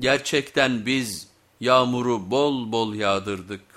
Gerçekten biz yağmuru bol bol yağdırdık.